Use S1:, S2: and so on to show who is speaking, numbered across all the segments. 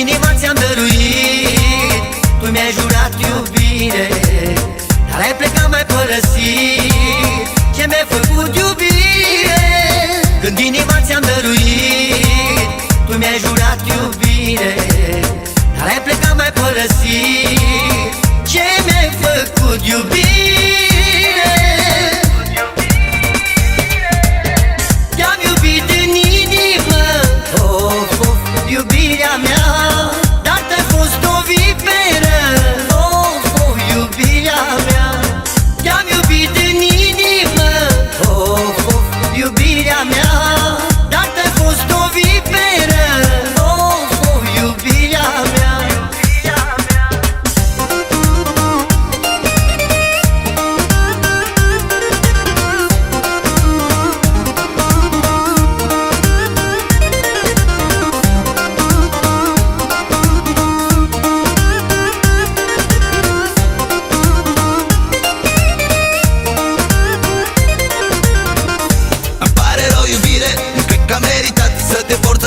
S1: Inima ți-am dăruit Tu mi-ai jurat iubire Dar ai plecat, mai părăsit. Ce mi-ai făcut iubire? Mea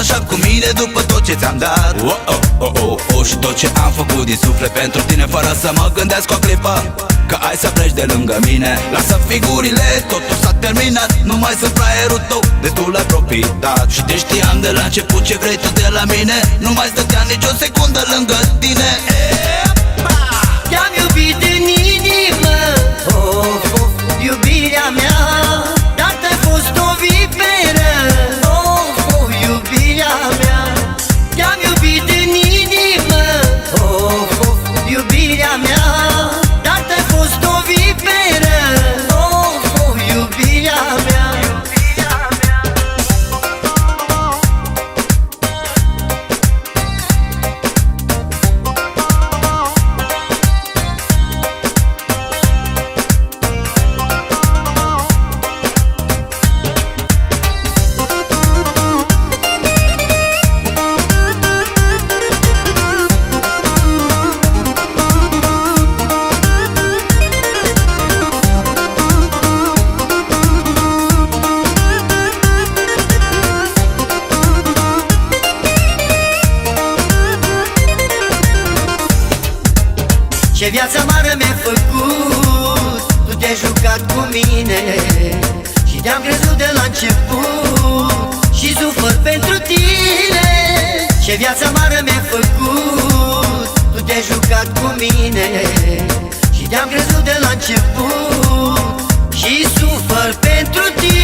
S2: așa cu mine după tot ce ți-am dat. Oh, oh, oh, oh, oh, Și tot ce am făcut din suflet pentru tine Fără să mă gândesc o clipă. Că ai să pleci de lângă mine Lasă figurile, totul s-a terminat. Nu mai sunt fraierul tău, destul ai profitat Și te știam de la început ce vrei tu de la mine. Nu mai stăteam nicio secundă lângă tine
S1: Ce viață mare mi-ai făcut? Tu te-ai jucat cu mine Și te-am crezut de la început Și sufăr pentru tine. Ce viață mare mi-ai făcut? Tu te-ai jucat cu mine Și te-am crezut de la început Și sufăr pentru tine